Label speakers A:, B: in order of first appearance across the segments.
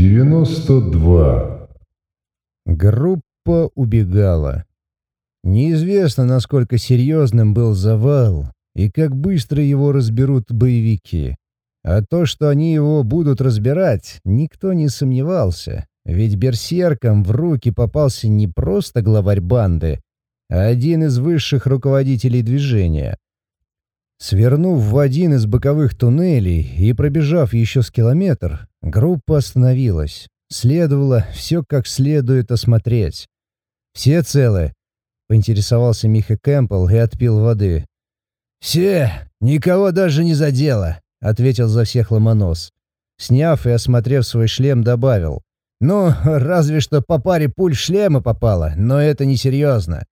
A: 92.
B: Группа убегала. Неизвестно, насколько серьезным был завал и как быстро его разберут боевики. А то, что они его будут разбирать, никто не сомневался. Ведь берсеркам в руки попался не просто главарь банды, а один из высших руководителей движения. Свернув в один из боковых туннелей и пробежав еще с километр, группа остановилась. Следовало все как следует осмотреть. «Все целы?» — поинтересовался Миха Кэмпбелл и отпил воды.
C: «Все! Никого даже не задело!» — ответил за всех Ломонос.
B: Сняв и осмотрев свой шлем, добавил. «Ну, разве что по паре пуль шлема попало, но это несерьезно.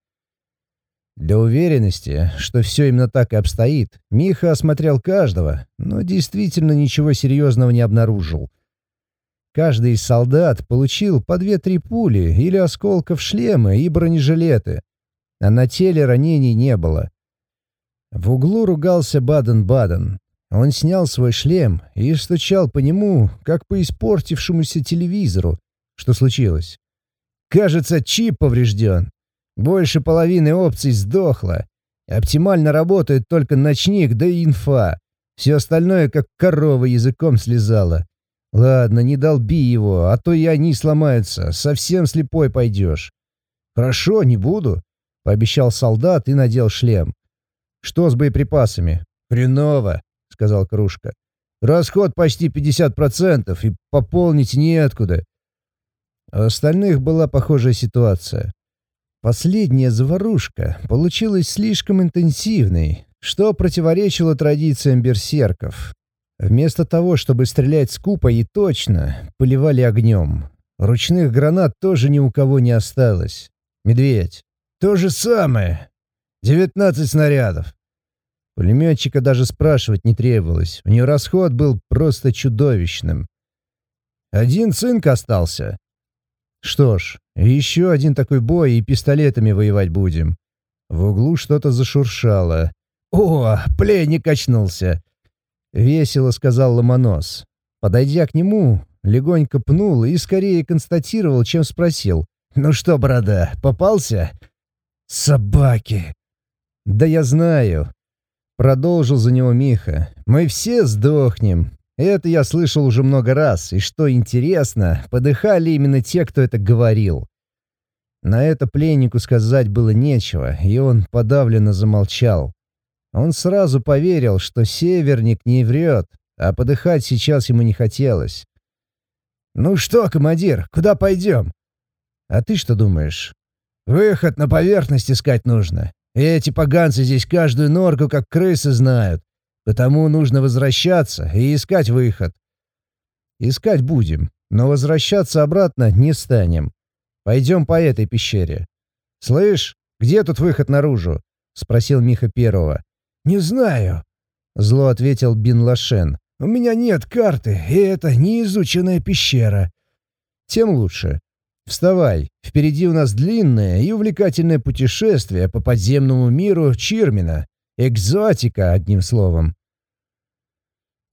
B: Для уверенности, что все именно так и обстоит, Миха осмотрел каждого, но действительно ничего серьезного не обнаружил. Каждый из солдат получил по две-три пули или осколков шлема и бронежилеты, а на теле ранений не было. В углу ругался Баден-Баден. Он снял свой шлем и стучал по нему, как по испортившемуся телевизору. Что случилось? «Кажется, чип поврежден», больше половины опций сдохло. Оптимально работает только ночник да инфа. Все остальное как корова языком слезала. Ладно, не долби его, а то и они сломаются. Совсем слепой пойдешь. Хорошо, не буду, — пообещал солдат и надел шлем. Что с боеприпасами? Хреново, — сказал Кружка. Расход почти 50%, и пополнить неоткуда. У остальных была похожая ситуация. Последняя заварушка получилась слишком интенсивной, что противоречило традициям берсерков. Вместо того, чтобы стрелять скупо и точно, поливали огнем. Ручных гранат тоже ни у кого не осталось. Медведь. То же самое. 19 снарядов. Пулеметчика даже спрашивать не требовалось. У нее расход был просто чудовищным. Один цинк остался. Что ж, еще один такой бой и пистолетами воевать будем. В углу что-то зашуршало. «О, пленник очнулся!» — весело сказал Ломонос. Подойдя к нему, легонько пнул и скорее констатировал, чем спросил. «Ну что, борода, попался?» «Собаки!» «Да я знаю!» — продолжил за него Миха. «Мы все сдохнем. Это я слышал уже много раз, и что интересно, подыхали именно те, кто это говорил. На это пленнику сказать было нечего, и он подавленно замолчал. Он сразу поверил, что северник не врет, а подыхать сейчас ему не хотелось. «Ну что, командир, куда пойдем?» «А ты что думаешь?» «Выход на поверхность искать нужно. Эти поганцы здесь каждую норку как крысы знают. Потому нужно возвращаться и искать выход. Искать будем, но возвращаться обратно не станем. Пойдем по этой пещере. «Слышь, где тут выход наружу?» — спросил Миха первого.
C: «Не знаю», — зло ответил Бин Лашен. «У меня нет карты, и это неизученная пещера».
B: «Тем лучше. Вставай, впереди у нас длинное и увлекательное путешествие по подземному миру Чирмина. Экзотика, одним словом.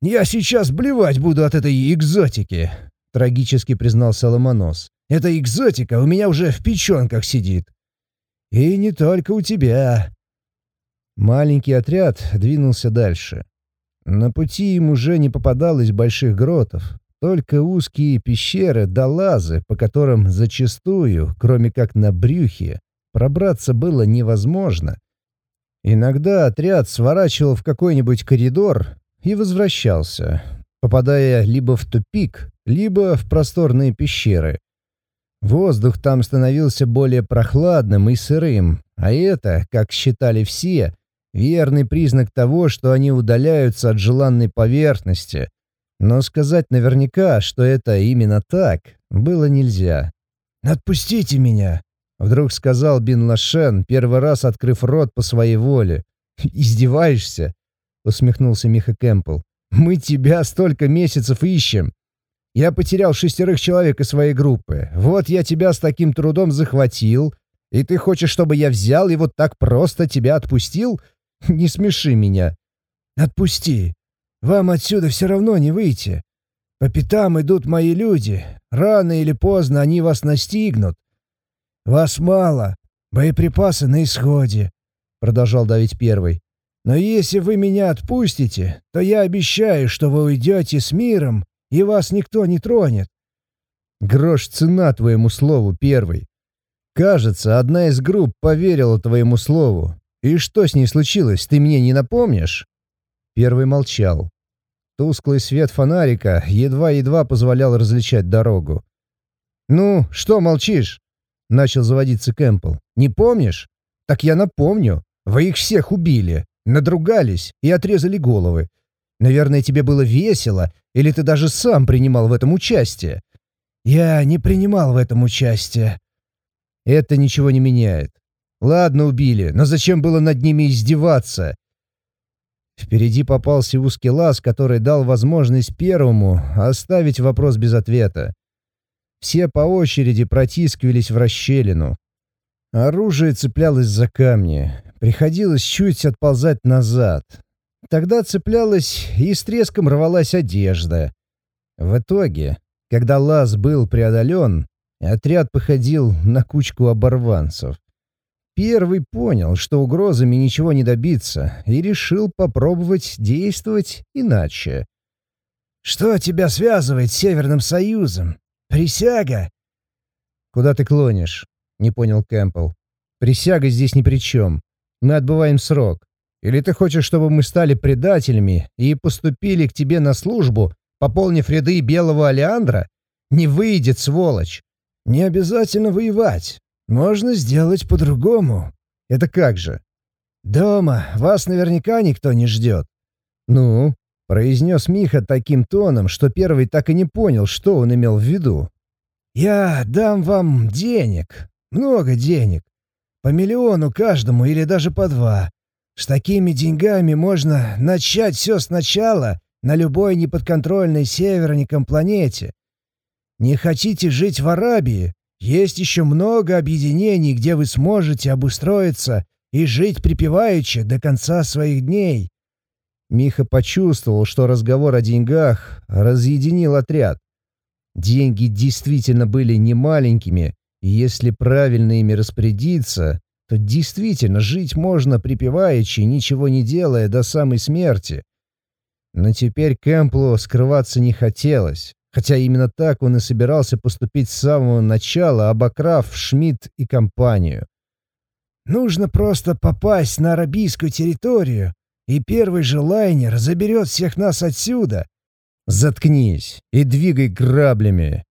C: «Я сейчас блевать буду от этой экзотики», — трагически признался Ломонос. «Эта экзотика у меня уже в печенках сидит». «И не только у тебя».
B: Маленький отряд двинулся дальше. На пути им уже не попадалось больших гротов, только узкие пещеры да лазы, по которым зачастую, кроме как на брюхе, пробраться было невозможно. Иногда отряд сворачивал в какой-нибудь коридор и возвращался, попадая либо в тупик, либо в просторные пещеры. Воздух там становился более прохладным и сырым, а это, как считали все, верный признак того, что они удаляются от желанной поверхности. Но сказать наверняка, что это именно так, было нельзя.
C: «Отпустите меня!»
B: — вдруг сказал Бин Лашен, первый раз открыв рот по своей воле. «Издеваешься?» усмехнулся Миха Кэмпбелл. «Мы тебя столько месяцев ищем. Я потерял шестерых человек из своей группы. Вот я тебя с таким трудом захватил, и ты хочешь, чтобы я взял и вот так просто тебя отпустил? Не смеши меня».
C: «Отпусти. Вам отсюда все равно не выйти. По пятам идут мои люди. Рано или поздно они вас настигнут. Вас мало, боеприпасы на исходе», — продолжал давить первый. «Но если вы меня отпустите, то я обещаю, что вы уйдете с миром, и вас никто не тронет».
B: «Грош цена твоему слову, первый. Кажется, одна из групп поверила твоему слову. И что с ней случилось, ты мне не напомнишь?» Первый молчал. Тусклый свет фонарика едва-едва позволял различать дорогу. «Ну, что молчишь?» — начал заводиться Кэмпбелл. «Не помнишь? Так я напомню. Вы их всех убили, надругались и отрезали головы. Наверное, тебе было весело, или ты даже сам принимал в этом участие?»
C: «Я не принимал в этом участие»,
B: это ничего не меняет. Ладно, убили, но зачем было над ними издеваться? Впереди попался узкий лаз, который дал возможность первому оставить вопрос без ответа. Все по очереди протискивались в расщелину. Оружие цеплялось за камни. Приходилось чуть отползать назад. Тогда цеплялась и с треском рвалась одежда. В итоге, когда лаз был преодолен, Отряд походил на кучку оборванцев. Первый понял, что угрозами ничего не добиться, и решил попробовать действовать иначе.
C: «Что тебя связывает с Северным Союзом? Присяга?»
B: «Куда ты клонишь?» — не понял Кэмпбелл. «Присяга здесь ни при чем. Мы отбываем срок. Или ты хочешь, чтобы мы стали предателями и поступили к тебе на службу, пополнив ряды Белого Алиандра? Не выйдет, сволочь!»
C: Не обязательно воевать. Можно сделать по-другому.
B: Это как же?
C: Дома вас наверняка никто не ждет.
B: Ну, произнес Миха таким тоном, что первый так и не понял, что он имел в виду.
C: Я дам вам денег. Много денег. По миллиону каждому или даже по два. С такими деньгами можно начать все сначала на любой неподконтрольной северникам планете. Не хотите жить в Арабии? Есть еще много объединений, где вы сможете обустроиться и жить припеваючи до конца своих дней».
B: Миха почувствовал, что разговор о деньгах разъединил отряд. Деньги действительно были немаленькими, и если правильно ими распорядиться, то действительно жить можно припеваючи, ничего не делая до самой смерти. Но теперь Кэмплу скрываться не хотелось хотя именно так он и собирался поступить с самого начала, обокрав Шмидт и компанию.
C: «Нужно просто попасть на арабийскую территорию, и первый же лайнер заберет всех нас отсюда».
B: «Заткнись и двигай граблями.